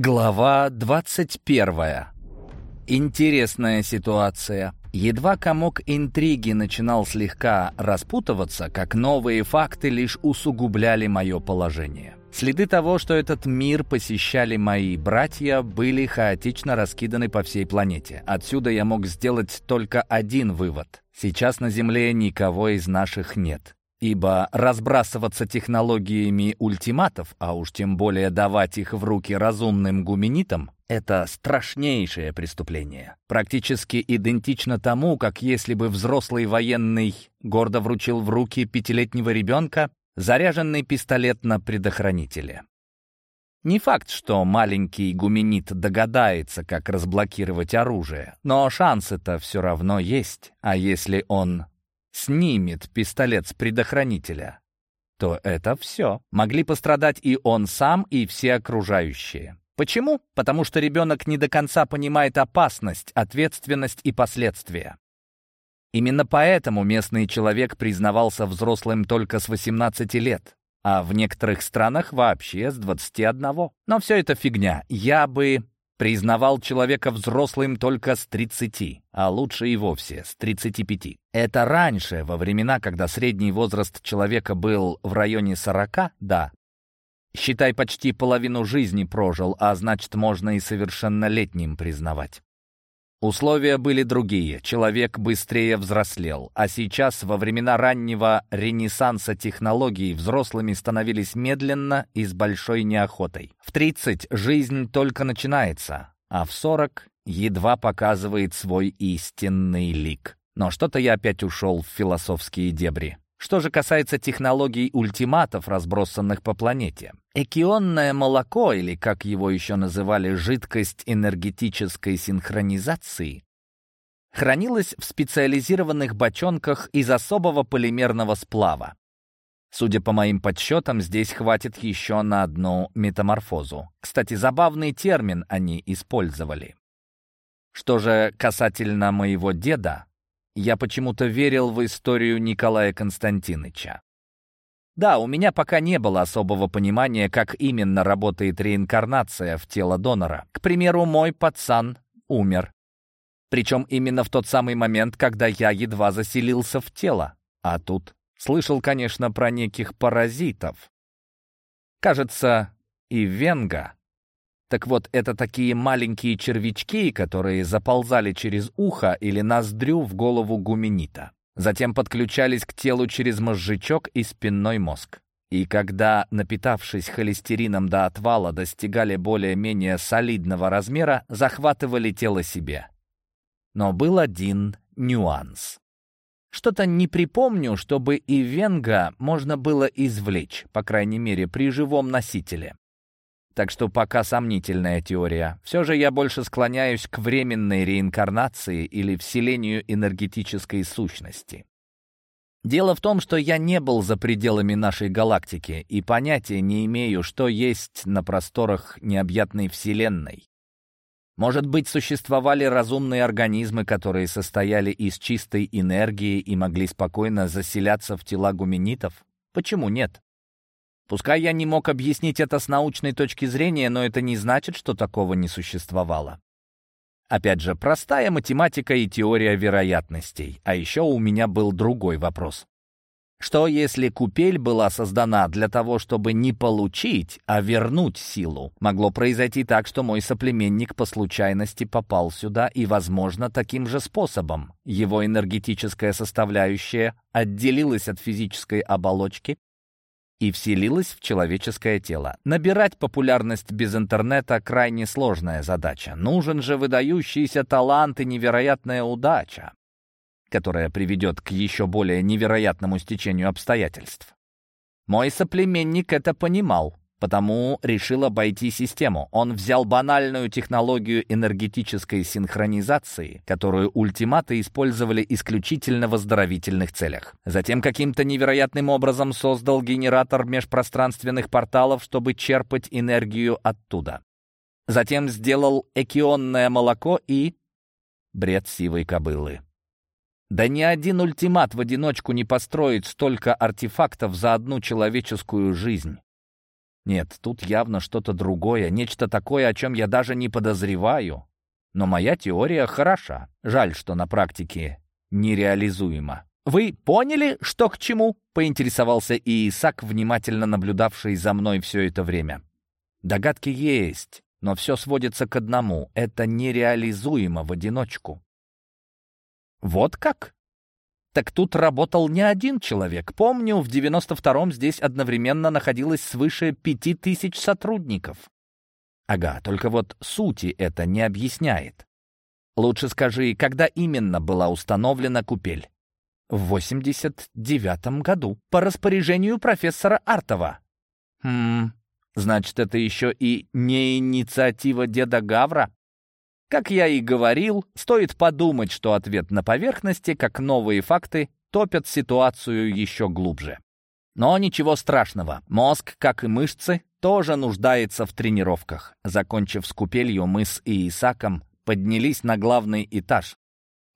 Глава 21. Интересная ситуация. Едва комок интриги начинал слегка распутываться, как новые факты лишь усугубляли мое положение. Следы того, что этот мир посещали мои братья, были хаотично раскиданы по всей планете. Отсюда я мог сделать только один вывод. Сейчас на Земле никого из наших нет. Ибо разбрасываться технологиями ультиматов, а уж тем более давать их в руки разумным гуменитам, это страшнейшее преступление. Практически идентично тому, как если бы взрослый военный гордо вручил в руки пятилетнего ребенка заряженный пистолет на предохранителе. Не факт, что маленький гуменит догадается, как разблокировать оружие, но шансы-то все равно есть. А если он снимет пистолет с предохранителя, то это все. Могли пострадать и он сам, и все окружающие. Почему? Потому что ребенок не до конца понимает опасность, ответственность и последствия. Именно поэтому местный человек признавался взрослым только с 18 лет, а в некоторых странах вообще с 21. Но все это фигня. Я бы признавал человека взрослым только с 30, а лучше и вовсе с 35. Это раньше, во времена, когда средний возраст человека был в районе 40, да. Считай, почти половину жизни прожил, а значит, можно и совершеннолетним признавать. Условия были другие, человек быстрее взрослел, а сейчас, во времена раннего ренессанса технологий, взрослыми становились медленно и с большой неохотой. В 30 жизнь только начинается, а в 40 едва показывает свой истинный лик. Но что-то я опять ушел в философские дебри. Что же касается технологий ультиматов, разбросанных по планете. Экионное молоко, или как его еще называли, жидкость энергетической синхронизации, хранилось в специализированных бочонках из особого полимерного сплава. Судя по моим подсчетам, здесь хватит еще на одну метаморфозу. Кстати, забавный термин они использовали. Что же касательно моего деда, я почему-то верил в историю Николая Константиновича. Да, у меня пока не было особого понимания, как именно работает реинкарнация в тело донора. К примеру, мой пацан умер. Причем именно в тот самый момент, когда я едва заселился в тело. А тут слышал, конечно, про неких паразитов. Кажется, и Венга так вот, это такие маленькие червячки, которые заползали через ухо или ноздрю в голову гуменита. Затем подключались к телу через мозжечок и спинной мозг. И когда, напитавшись холестерином до отвала, достигали более-менее солидного размера, захватывали тело себе. Но был один нюанс. Что-то не припомню, чтобы и венга можно было извлечь, по крайней мере, при живом носителе так что пока сомнительная теория. Все же я больше склоняюсь к временной реинкарнации или вселению энергетической сущности. Дело в том, что я не был за пределами нашей галактики и понятия не имею, что есть на просторах необъятной Вселенной. Может быть, существовали разумные организмы, которые состояли из чистой энергии и могли спокойно заселяться в тела гуменитов? Почему нет? Пускай я не мог объяснить это с научной точки зрения, но это не значит, что такого не существовало. Опять же, простая математика и теория вероятностей. А еще у меня был другой вопрос. Что если купель была создана для того, чтобы не получить, а вернуть силу? Могло произойти так, что мой соплеменник по случайности попал сюда, и, возможно, таким же способом. Его энергетическая составляющая отделилась от физической оболочки и вселилась в человеческое тело. Набирать популярность без интернета — крайне сложная задача. Нужен же выдающийся талант и невероятная удача, которая приведет к еще более невероятному стечению обстоятельств. Мой соплеменник это понимал потому решил обойти систему. Он взял банальную технологию энергетической синхронизации, которую ультиматы использовали исключительно в оздоровительных целях. Затем каким-то невероятным образом создал генератор межпространственных порталов, чтобы черпать энергию оттуда. Затем сделал экионное молоко и... Бред сивой кобылы. Да ни один ультимат в одиночку не построит столько артефактов за одну человеческую жизнь. Нет, тут явно что-то другое, нечто такое, о чем я даже не подозреваю. Но моя теория хороша. Жаль, что на практике нереализуема. «Вы поняли, что к чему?» — поинтересовался Иисак, внимательно наблюдавший за мной все это время. «Догадки есть, но все сводится к одному — это нереализуемо в одиночку». «Вот как?» Так тут работал не один человек. Помню, в 92-м здесь одновременно находилось свыше пяти тысяч сотрудников. Ага, только вот сути это не объясняет. Лучше скажи, когда именно была установлена купель? В 89-м году, по распоряжению профессора Артова. Хм, значит, это еще и не инициатива деда Гавра? Как я и говорил, стоит подумать, что ответ на поверхности, как новые факты, топят ситуацию еще глубже. Но ничего страшного, мозг, как и мышцы, тоже нуждается в тренировках. Закончив с купелью, мы с Иисаком поднялись на главный этаж,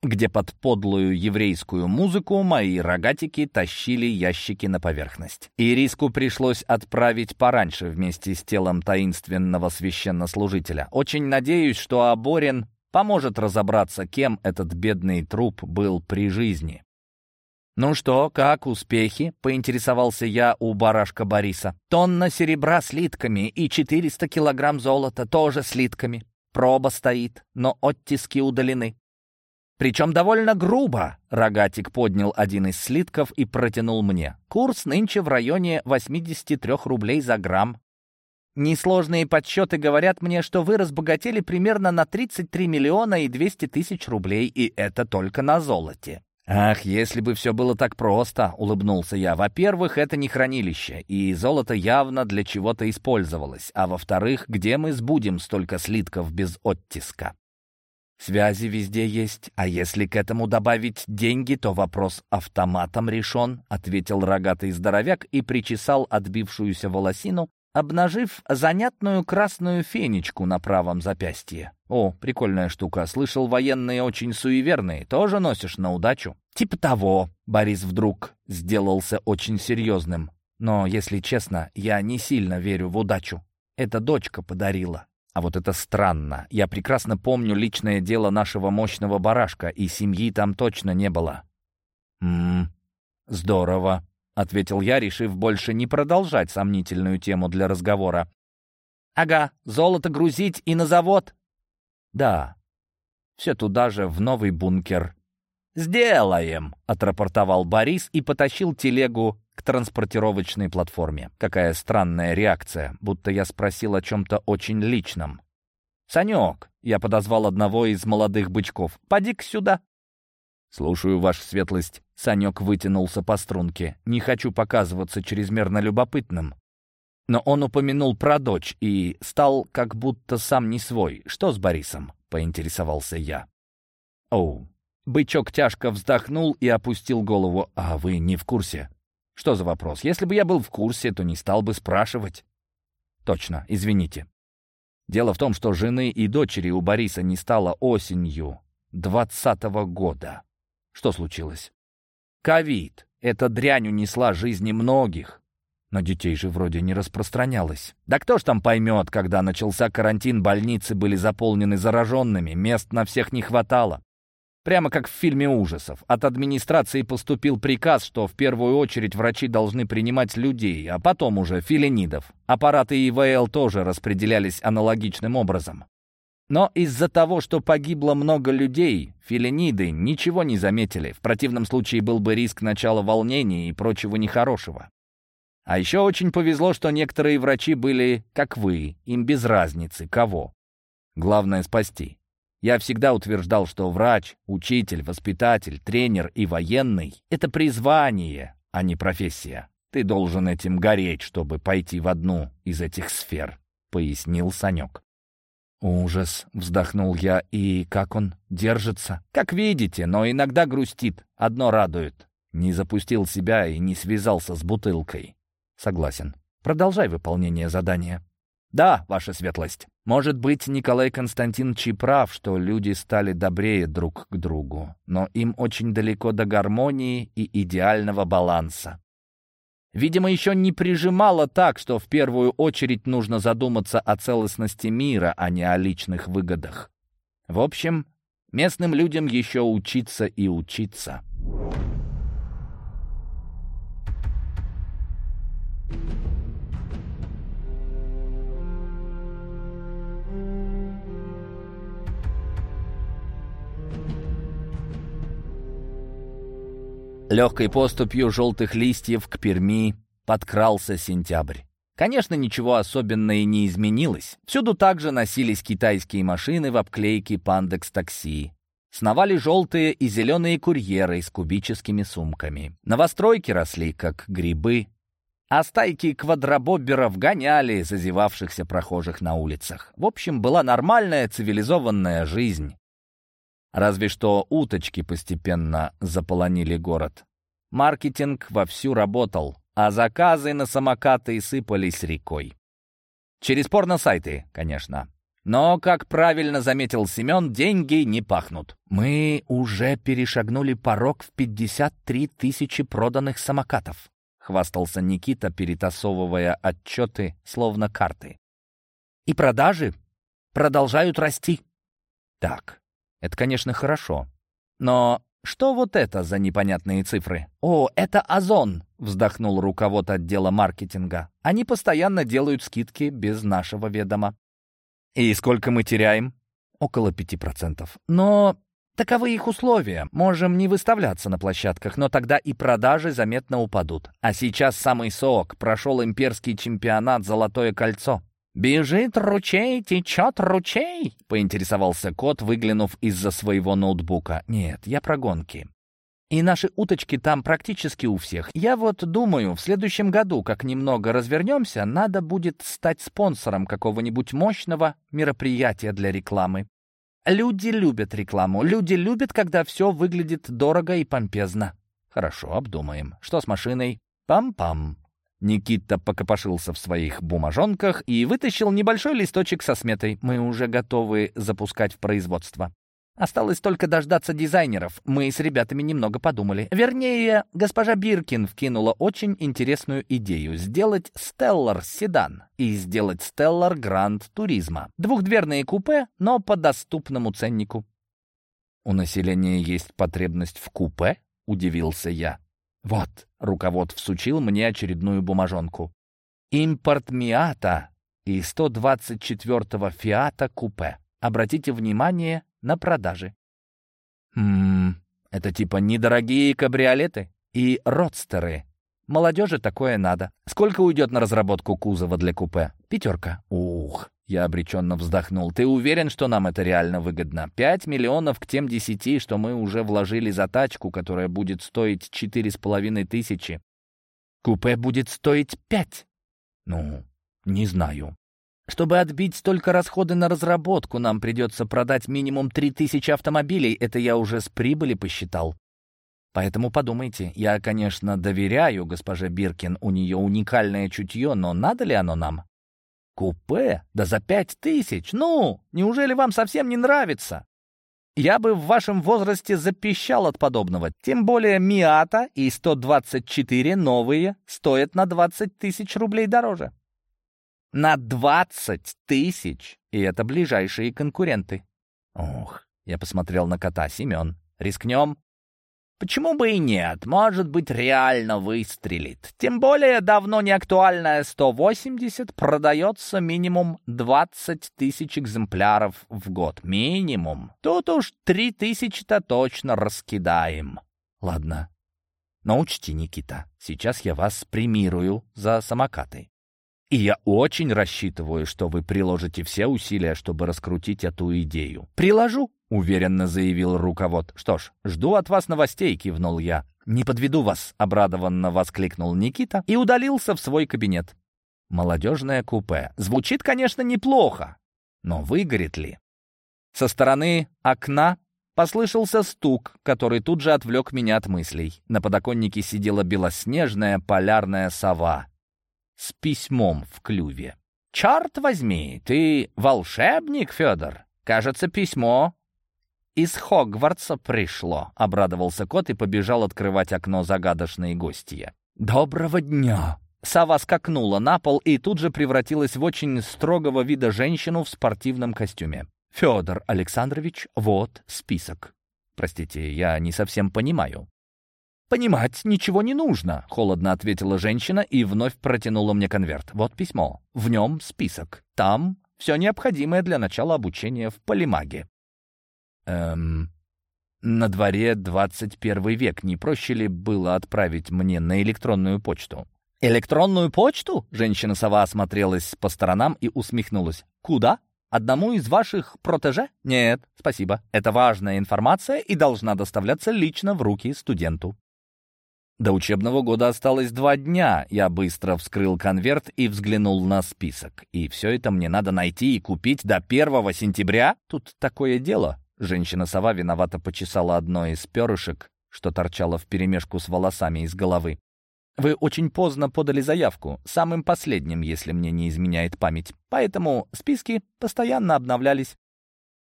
где под подлую еврейскую музыку мои рогатики тащили ящики на поверхность. Ириску пришлось отправить пораньше вместе с телом таинственного священнослужителя. Очень надеюсь, что Аборин поможет разобраться, кем этот бедный труп был при жизни. «Ну что, как успехи?» — поинтересовался я у барашка Бориса. «Тонна серебра слитками и 400 килограмм золота тоже слитками. Проба стоит, но оттиски удалены. Причем довольно грубо. Рогатик поднял один из слитков и протянул мне. Курс нынче в районе 83 рублей за грамм. Несложные подсчеты говорят мне, что вы разбогатели примерно на 33 миллиона и 200 тысяч рублей, и это только на золоте. «Ах, если бы все было так просто!» — улыбнулся я. «Во-первых, это не хранилище, и золото явно для чего-то использовалось. А во-вторых, где мы сбудем столько слитков без оттиска?» Связи везде есть, а если к этому добавить деньги, то вопрос автоматом решен», — ответил рогатый здоровяк и причесал отбившуюся волосину, обнажив занятную красную фенечку на правом запястье. «О, прикольная штука. Слышал, военные очень суеверные. Тоже носишь на удачу?» «Типа того», — Борис вдруг сделался очень серьезным. «Но, если честно, я не сильно верю в удачу. Это дочка подарила». А вот это странно. Я прекрасно помню личное дело нашего мощного барашка, и семьи там точно не было. «Ммм, здорово», — ответил я, решив больше не продолжать сомнительную тему для разговора. «Ага, золото грузить и на завод?» «Да, все туда же, в новый бункер». «Сделаем!» — отрапортовал Борис и потащил телегу к транспортировочной платформе. Какая странная реакция, будто я спросил о чем-то очень личном. «Санек!» — я подозвал одного из молодых бычков. «Поди-ка сюда!» «Слушаю, ваша светлость». Санек вытянулся по струнке. «Не хочу показываться чрезмерно любопытным». Но он упомянул про дочь и стал как будто сам не свой. «Что с Борисом?» — поинтересовался я. «Оу». Бычок тяжко вздохнул и опустил голову. «А вы не в курсе?» Что за вопрос? Если бы я был в курсе, то не стал бы спрашивать. Точно, извините. Дело в том, что жены и дочери у Бориса не стало осенью двадцатого года. Что случилось? Ковид. Эта дрянь унесла жизни многих. Но детей же вроде не распространялось. Да кто ж там поймет, когда начался карантин, больницы были заполнены зараженными, мест на всех не хватало. Прямо как в фильме ужасов. От администрации поступил приказ, что в первую очередь врачи должны принимать людей, а потом уже филинидов. Аппараты ИВЛ тоже распределялись аналогичным образом. Но из-за того, что погибло много людей, филиниды ничего не заметили. В противном случае был бы риск начала волнений и прочего нехорошего. А еще очень повезло, что некоторые врачи были, как вы, им без разницы, кого. Главное — спасти. Я всегда утверждал, что врач, учитель, воспитатель, тренер и военный — это призвание, а не профессия. Ты должен этим гореть, чтобы пойти в одну из этих сфер», — пояснил Санек. «Ужас!» — вздохнул я. «И как он держится?» «Как видите, но иногда грустит. Одно радует. Не запустил себя и не связался с бутылкой». «Согласен. Продолжай выполнение задания». «Да, ваша светлость. Может быть, Николай Константинович прав, что люди стали добрее друг к другу, но им очень далеко до гармонии и идеального баланса. Видимо, еще не прижимало так, что в первую очередь нужно задуматься о целостности мира, а не о личных выгодах. В общем, местным людям еще учиться и учиться. Легкой поступью желтых листьев к Перми подкрался сентябрь. Конечно, ничего особенного и не изменилось. Всюду также носились китайские машины в обклейке «Пандекс Такси». Сновали желтые и зеленые курьеры с кубическими сумками. Новостройки росли, как грибы, а стайки квадробоберов гоняли зазевавшихся прохожих на улицах. В общем, была нормальная цивилизованная жизнь. Разве что уточки постепенно заполонили город. Маркетинг вовсю работал, а заказы на самокаты сыпались рекой. Через порно-сайты, конечно. Но, как правильно заметил Семен, деньги не пахнут. «Мы уже перешагнули порог в 53 тысячи проданных самокатов», — хвастался Никита, перетасовывая отчеты, словно карты. «И продажи продолжают расти». «Так, это, конечно, хорошо. Но что вот это за непонятные цифры? О, это Озон, вздохнул руковод отдела маркетинга. Они постоянно делают скидки без нашего ведома. И сколько мы теряем? Около пяти процентов. Но Таковы их условия. Можем не выставляться на площадках, но тогда и продажи заметно упадут. А сейчас самый сок. Прошел имперский чемпионат «Золотое кольцо». «Бежит ручей, течет ручей», — поинтересовался кот, выглянув из-за своего ноутбука. «Нет, я про гонки. И наши уточки там практически у всех. Я вот думаю, в следующем году, как немного развернемся, надо будет стать спонсором какого-нибудь мощного мероприятия для рекламы. Люди любят рекламу. Люди любят, когда все выглядит дорого и помпезно. Хорошо, обдумаем. Что с машиной? Пам-пам. Никита покопошился в своих бумажонках и вытащил небольшой листочек со сметой. Мы уже готовы запускать в производство. Осталось только дождаться дизайнеров. Мы с ребятами немного подумали. Вернее, госпожа Биркин вкинула очень интересную идею — сделать Stellar седан и сделать Stellar Grand Туризма. Двухдверные купе, но по доступному ценнику. «У населения есть потребность в купе?» — удивился я. «Вот», — руковод всучил мне очередную бумажонку. «Импорт Миата и 124-го Фиата Купе. Обратите внимание на продажи». «Ммм, это типа недорогие кабриолеты и родстеры. Молодежи такое надо. Сколько уйдет на разработку кузова для купе? Пятерка. Ух, я обреченно вздохнул. «Ты уверен, что нам это реально выгодно? Пять миллионов к тем десяти, что мы уже вложили за тачку, которая будет стоить четыре с половиной тысячи. Купе будет стоить пять?» «Ну, не знаю. Чтобы отбить столько расходы на разработку, нам придется продать минимум три тысячи автомобилей. Это я уже с прибыли посчитал. Поэтому подумайте. Я, конечно, доверяю госпоже Биркин, у нее уникальное чутье, но надо ли оно нам?» Купе? Да за пять тысяч! Ну, неужели вам совсем не нравится? Я бы в вашем возрасте запищал от подобного. Тем более Миата и 124 новые стоят на 20 тысяч рублей дороже. На 20 тысяч! И это ближайшие конкуренты. Ох, я посмотрел на кота. Семен, рискнем? Почему бы и нет? Может быть, реально выстрелит. Тем более давно не актуальная 180 продается минимум 20 тысяч экземпляров в год. Минимум. Тут уж 3 тысячи-то точно раскидаем. Ладно. Но учти, Никита, сейчас я вас премирую за самокаты. И я очень рассчитываю, что вы приложите все усилия, чтобы раскрутить эту идею. Приложу, уверенно заявил руковод. «Что ж, жду от вас новостей», — кивнул я. «Не подведу вас», — обрадованно воскликнул Никита и удалился в свой кабинет. Молодежное купе. Звучит, конечно, неплохо, но выгорит ли? Со стороны окна послышался стук, который тут же отвлек меня от мыслей. На подоконнике сидела белоснежная полярная сова с письмом в клюве. «Черт возьми, ты волшебник, Федор! Кажется, письмо «Из Хогвартса пришло», — обрадовался кот и побежал открывать окно загадочной гостья. «Доброго дня!» Сова скакнула на пол и тут же превратилась в очень строгого вида женщину в спортивном костюме. «Федор Александрович, вот список». «Простите, я не совсем понимаю». «Понимать ничего не нужно», — холодно ответила женщина и вновь протянула мне конверт. «Вот письмо. В нем список. Там все необходимое для начала обучения в полимаге». «Эм...» На дворе 21 век. Не проще ли было отправить мне на электронную почту? «Электронную почту?» Женщина-сова осмотрелась по сторонам и усмехнулась. «Куда? Одному из ваших протеже?» «Нет, спасибо. Это важная информация и должна доставляться лично в руки студенту». До учебного года осталось два дня. Я быстро вскрыл конверт и взглянул на список. И все это мне надо найти и купить до 1 сентября? Тут такое дело. Женщина-сова виновато почесала одно из перышек, что торчало вперемешку с волосами из головы. Вы очень поздно подали заявку, самым последним, если мне не изменяет память. Поэтому списки постоянно обновлялись.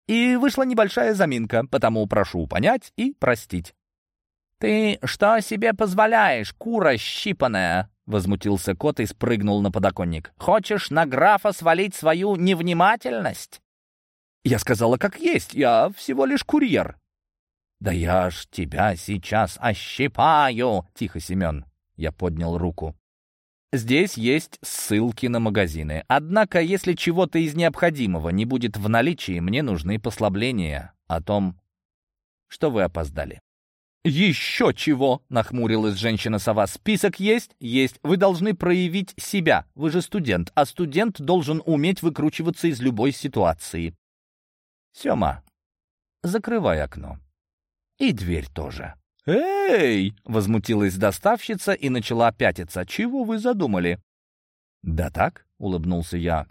И вышла небольшая заминка, потому прошу понять и простить. «Ты что себе позволяешь, кура щипаная?» — возмутился кот и спрыгнул на подоконник. «Хочешь на графа свалить свою невнимательность?» «Я сказала, как есть, я всего лишь курьер». «Да я ж тебя сейчас ощипаю!» — тихо, Семен. Я поднял руку. Здесь есть ссылки на магазины. Однако, если чего-то из необходимого не будет в наличии, мне нужны послабления о том, что вы опоздали. «Еще чего!» — нахмурилась женщина-сова. «Список есть? Есть. Вы должны проявить себя. Вы же студент, а студент должен уметь выкручиваться из любой ситуации». «Сема, закрывай окно. И дверь тоже». «Эй!» — возмутилась доставщица и начала пятиться. «Чего вы задумали?» «Да так», — улыбнулся я.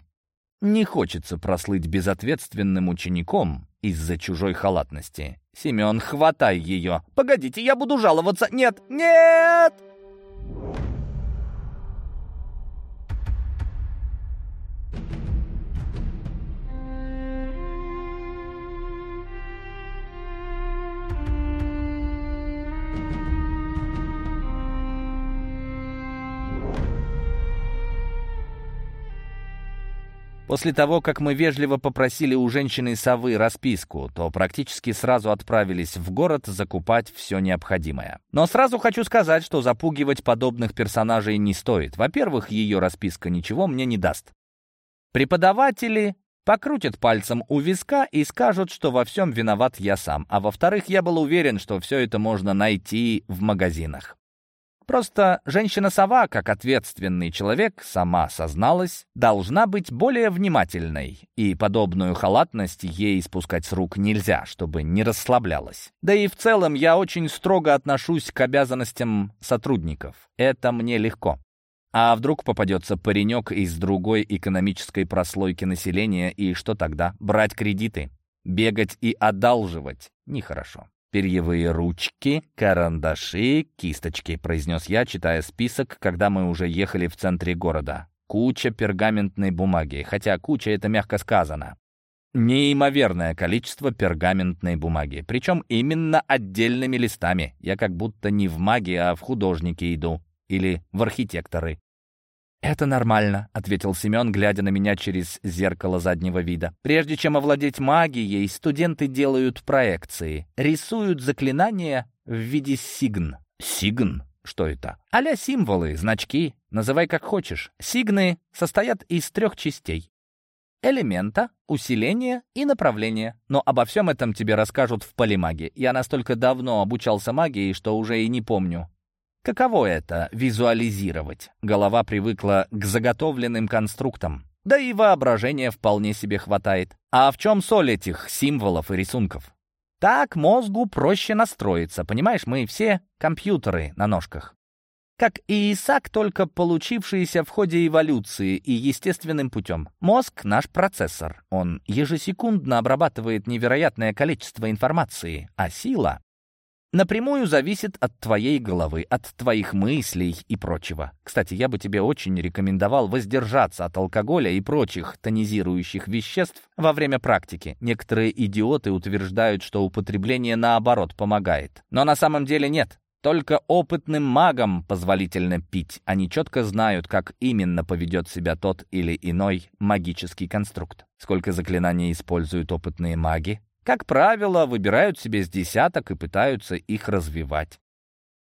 «Не хочется прослыть безответственным учеником из-за чужой халатности. Семен, хватай ее!» «Погодите, я буду жаловаться!» «Нет! Нет!» После того, как мы вежливо попросили у женщины-совы расписку, то практически сразу отправились в город закупать все необходимое. Но сразу хочу сказать, что запугивать подобных персонажей не стоит. Во-первых, ее расписка ничего мне не даст. Преподаватели покрутят пальцем у виска и скажут, что во всем виноват я сам. А во-вторых, я был уверен, что все это можно найти в магазинах. Просто женщина-сова, как ответственный человек, сама созналась, должна быть более внимательной, и подобную халатность ей спускать с рук нельзя, чтобы не расслаблялась. Да и в целом я очень строго отношусь к обязанностям сотрудников. Это мне легко. А вдруг попадется паренек из другой экономической прослойки населения, и что тогда? Брать кредиты? Бегать и одалживать? Нехорошо. «Перьевые ручки, карандаши, кисточки», — произнес я, читая список, когда мы уже ехали в центре города. Куча пергаментной бумаги, хотя куча — это мягко сказано. Неимоверное количество пергаментной бумаги, причем именно отдельными листами. Я как будто не в магии, а в художники иду. Или в архитекторы. «Это нормально», — ответил Семен, глядя на меня через зеркало заднего вида. «Прежде чем овладеть магией, студенты делают проекции, рисуют заклинания в виде сигн». «Сигн? Что это?» «А-ля символы, значки, называй как хочешь. Сигны состоят из трех частей. Элемента, усиления и направления. Но обо всем этом тебе расскажут в полимаге. Я настолько давно обучался магии, что уже и не помню. Каково это — визуализировать? Голова привыкла к заготовленным конструктам. Да и воображения вполне себе хватает. А в чем соль этих символов и рисунков? Так мозгу проще настроиться. Понимаешь, мы все компьютеры на ножках. Как и Исаак, только получившиеся в ходе эволюции и естественным путем. Мозг — наш процессор. Он ежесекундно обрабатывает невероятное количество информации, а сила напрямую зависит от твоей головы, от твоих мыслей и прочего. Кстати, я бы тебе очень рекомендовал воздержаться от алкоголя и прочих тонизирующих веществ во время практики. Некоторые идиоты утверждают, что употребление наоборот помогает. Но на самом деле нет. Только опытным магам позволительно пить. Они четко знают, как именно поведет себя тот или иной магический конструкт. Сколько заклинаний используют опытные маги? Как правило, выбирают себе с десяток и пытаются их развивать.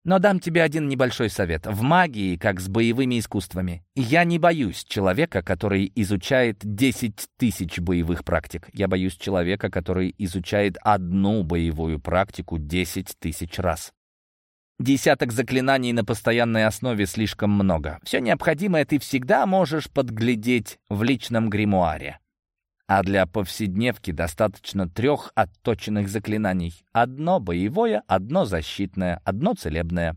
Но дам тебе один небольшой совет. В магии, как с боевыми искусствами, я не боюсь человека, который изучает 10 тысяч боевых практик. Я боюсь человека, который изучает одну боевую практику 10 тысяч раз. Десяток заклинаний на постоянной основе слишком много. Все необходимое ты всегда можешь подглядеть в личном гримуаре. А для повседневки достаточно трех отточенных заклинаний. Одно боевое, одно защитное, одно целебное.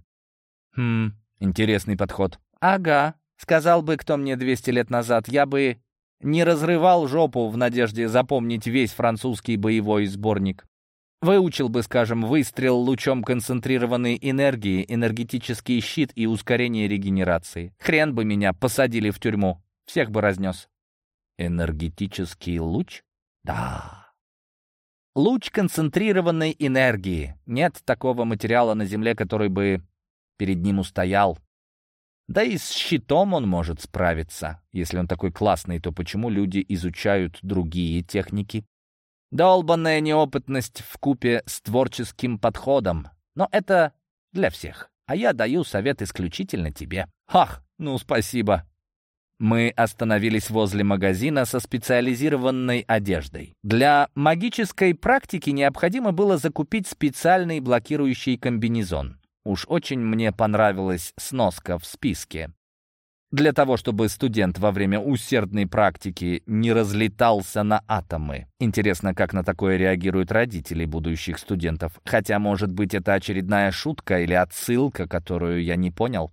Хм, интересный подход. Ага, сказал бы кто мне 200 лет назад, я бы не разрывал жопу в надежде запомнить весь французский боевой сборник. Выучил бы, скажем, выстрел лучом концентрированной энергии, энергетический щит и ускорение регенерации. Хрен бы меня посадили в тюрьму. Всех бы разнес. Энергетический луч? Да. Луч концентрированной энергии. Нет такого материала на Земле, который бы перед ним устоял. Да и с щитом он может справиться. Если он такой классный, то почему люди изучают другие техники? Долбанная неопытность в купе с творческим подходом. Но это для всех. А я даю совет исключительно тебе. Ах, ну спасибо. Мы остановились возле магазина со специализированной одеждой. Для магической практики необходимо было закупить специальный блокирующий комбинезон. Уж очень мне понравилась сноска в списке. Для того, чтобы студент во время усердной практики не разлетался на атомы. Интересно, как на такое реагируют родители будущих студентов. Хотя, может быть, это очередная шутка или отсылка, которую я не понял.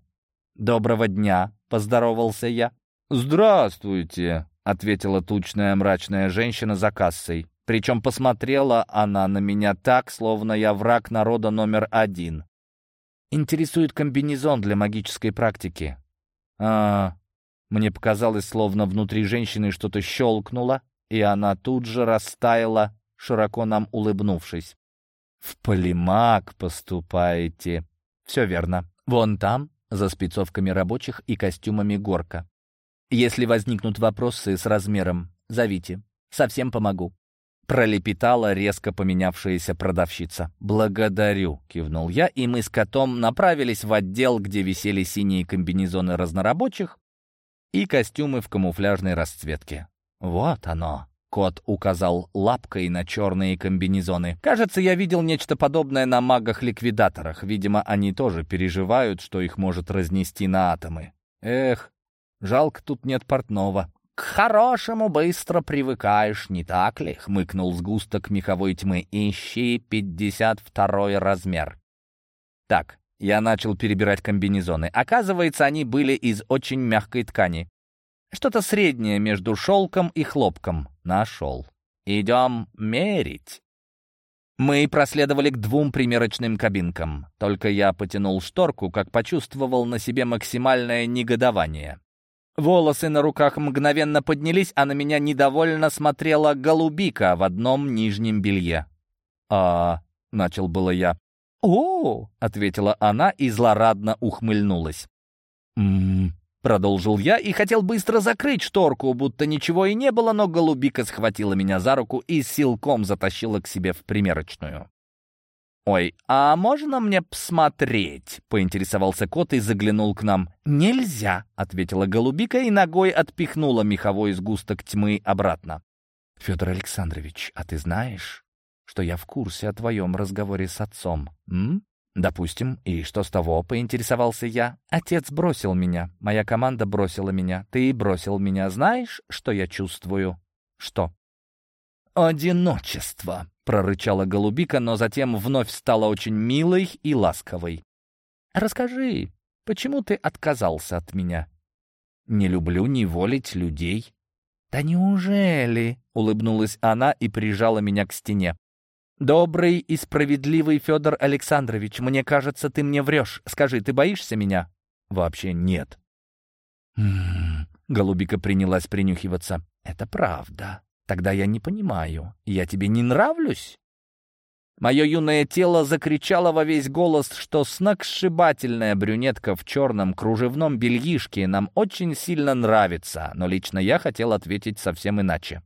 «Доброго дня», — поздоровался я. «Здравствуйте», — ответила тучная мрачная женщина за кассой. Причем посмотрела она на меня так, словно я враг народа номер один. «Интересует комбинезон для магической практики». «А...» Мне показалось, словно внутри женщины что-то щелкнуло, и она тут же растаяла, широко нам улыбнувшись. «В полимаг поступаете». «Все верно. Вон там, за спецовками рабочих и костюмами горка. Если возникнут вопросы с размером, зовите. Совсем помогу». Пролепетала резко поменявшаяся продавщица. «Благодарю», — кивнул я, и мы с котом направились в отдел, где висели синие комбинезоны разнорабочих и костюмы в камуфляжной расцветке. «Вот оно», — кот указал лапкой на черные комбинезоны. «Кажется, я видел нечто подобное на магах-ликвидаторах. Видимо, они тоже переживают, что их может разнести на атомы. Эх, Жалко, тут нет портного. «К хорошему быстро привыкаешь, не так ли?» — хмыкнул сгусток меховой тьмы. «Ищи пятьдесят второй размер». Так, я начал перебирать комбинезоны. Оказывается, они были из очень мягкой ткани. Что-то среднее между шелком и хлопком. Нашел. «Идем мерить». Мы проследовали к двум примерочным кабинкам. Только я потянул шторку, как почувствовал на себе максимальное негодование. Волосы на руках мгновенно поднялись, а на меня недовольно смотрела голубика в одном нижнем белье. «А...» — начал было я. «О!» — ответила она и злорадно ухмыльнулась. «М-м-м», продолжил я и хотел быстро закрыть шторку, будто ничего и не было, но голубика схватила меня за руку и силком затащила к себе в примерочную. «Ой, а можно мне посмотреть?» — поинтересовался кот и заглянул к нам. «Нельзя», — ответила голубика и ногой отпихнула меховой сгусток тьмы обратно. «Федор Александрович, а ты знаешь, что я в курсе о твоем разговоре с отцом, м?» «Допустим, и что с того?» — поинтересовался я. «Отец бросил меня, моя команда бросила меня, ты бросил меня. Знаешь, что я чувствую?» «Что?» «Одиночество», прорычала голубика, но затем вновь стала очень милой и ласковой. «Расскажи, почему ты отказался от меня?» «Не люблю неволить людей». «Да неужели?» — улыбнулась она и прижала меня к стене. «Добрый и справедливый Федор Александрович, мне кажется, ты мне врешь. Скажи, ты боишься меня?» «Вообще нет». «М-м-м», голубика принялась принюхиваться. «Это правда. Тогда я не понимаю, я тебе не нравлюсь? Мое юное тело закричало во весь голос, что сногсшибательная брюнетка в черном кружевном бельишке нам очень сильно нравится, но лично я хотел ответить совсем иначе.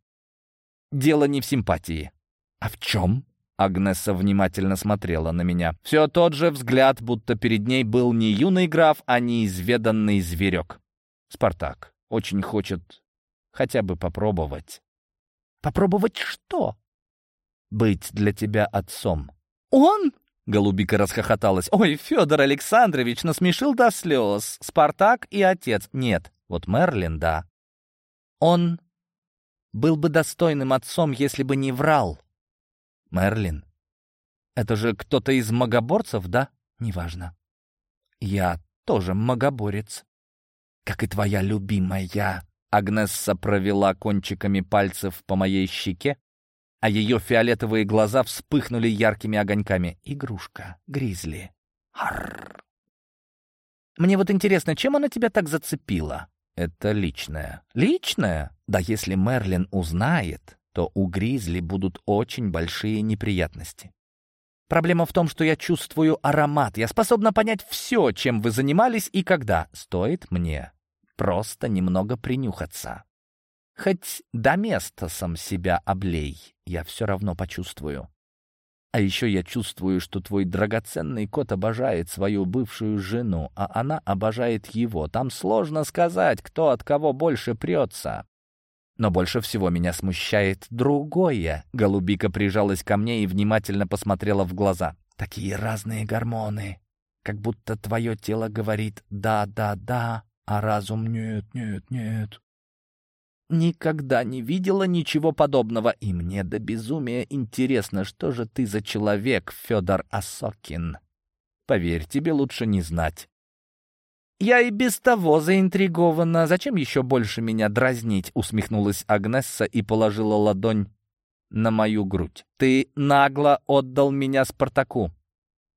Дело не в симпатии. «А в чем?» Агнесса внимательно смотрела на меня. Все тот же взгляд, будто перед ней был не юный граф, а неизведанный зверек. Спартак очень хочет хотя бы попробовать. «Попробовать что?» быть для тебя отцом». «Он?» — Голубика расхохоталась. «Ой, Федор Александрович насмешил до слез. Спартак и отец. Нет, вот Мерлин, да. Он был бы достойным отцом, если бы не врал. Мерлин? Это же кто-то из магоборцев, да? Неважно. Я тоже магоборец. Как и твоя любимая. Агнесса провела кончиками пальцев по моей щеке, а ее фиолетовые глаза вспыхнули яркими огоньками. Игрушка, гризли. Харр. Мне вот интересно, чем она тебя так зацепила? Это личное. Личное? Да если Мерлин узнает, то у гризли будут очень большие неприятности. Проблема в том, что я чувствую аромат. Я способна понять все, чем вы занимались и когда. Стоит мне просто немного принюхаться. Хоть до места сам себя облей, я все равно почувствую. А еще я чувствую, что твой драгоценный кот обожает свою бывшую жену, а она обожает его. Там сложно сказать, кто от кого больше прется. Но больше всего меня смущает другое. Голубика прижалась ко мне и внимательно посмотрела в глаза. Такие разные гормоны. Как будто твое тело говорит «да, да, да», а разум «нет, нет, нет». Никогда не видела ничего подобного, и мне до безумия интересно, что же ты за человек, Федор Осокин. Поверь, тебе лучше не знать. «Я и без того заинтригована. Зачем еще больше меня дразнить?» — усмехнулась Агнесса и положила ладонь на мою грудь. «Ты нагло отдал меня Спартаку.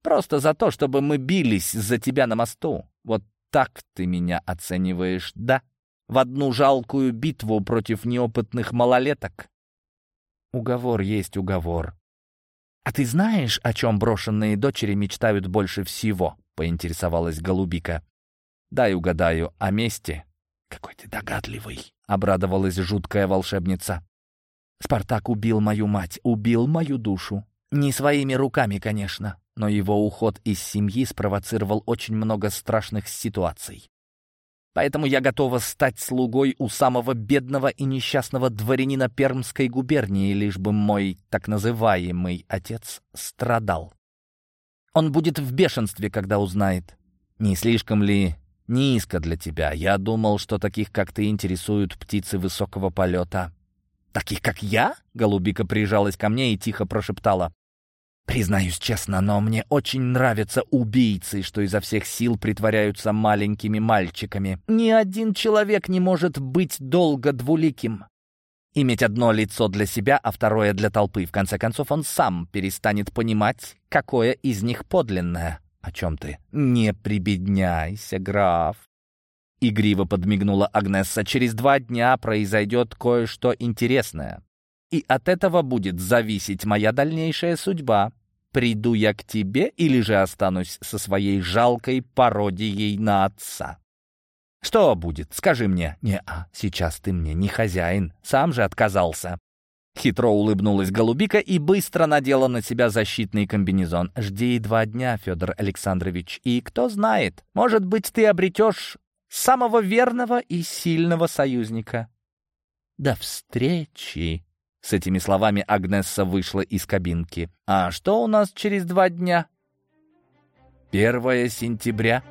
Просто за то, чтобы мы бились за тебя на мосту. Вот так ты меня оцениваешь, да?» в одну жалкую битву против неопытных малолеток? Уговор есть уговор. «А ты знаешь, о чем брошенные дочери мечтают больше всего?» — поинтересовалась Голубика. «Дай угадаю, о месте». «Какой ты догадливый!» — обрадовалась жуткая волшебница. «Спартак убил мою мать, убил мою душу. Не своими руками, конечно, но его уход из семьи спровоцировал очень много страшных ситуаций. Поэтому я готова стать слугой у самого бедного и несчастного дворянина Пермской губернии, лишь бы мой так называемый отец страдал. Он будет в бешенстве, когда узнает. Не слишком ли низко для тебя? Я думал, что таких, как ты, интересуют птицы высокого полета. «Таких, как я?» — голубика прижалась ко мне и тихо прошептала. Признаюсь честно, но мне очень нравятся убийцы, что изо всех сил притворяются маленькими мальчиками. Ни один человек не может быть долго двуликим. Иметь одно лицо для себя, а второе для толпы. В конце концов, он сам перестанет понимать, какое из них подлинное. О чем ты? Не прибедняйся, граф. Игриво подмигнула Агнесса. Через два дня произойдет кое-что интересное и от этого будет зависеть моя дальнейшая судьба. Приду я к тебе или же останусь со своей жалкой пародией на отца? Что будет? Скажи мне. Не-а, сейчас ты мне не хозяин, сам же отказался. Хитро улыбнулась голубика и быстро надела на себя защитный комбинезон. «Жди два дня, Федор Александрович, и кто знает, может быть, ты обретешь самого верного и сильного союзника». «До встречи!» С этими словами Агнесса вышла из кабинки. «А что у нас через два дня?» «Первое сентября»,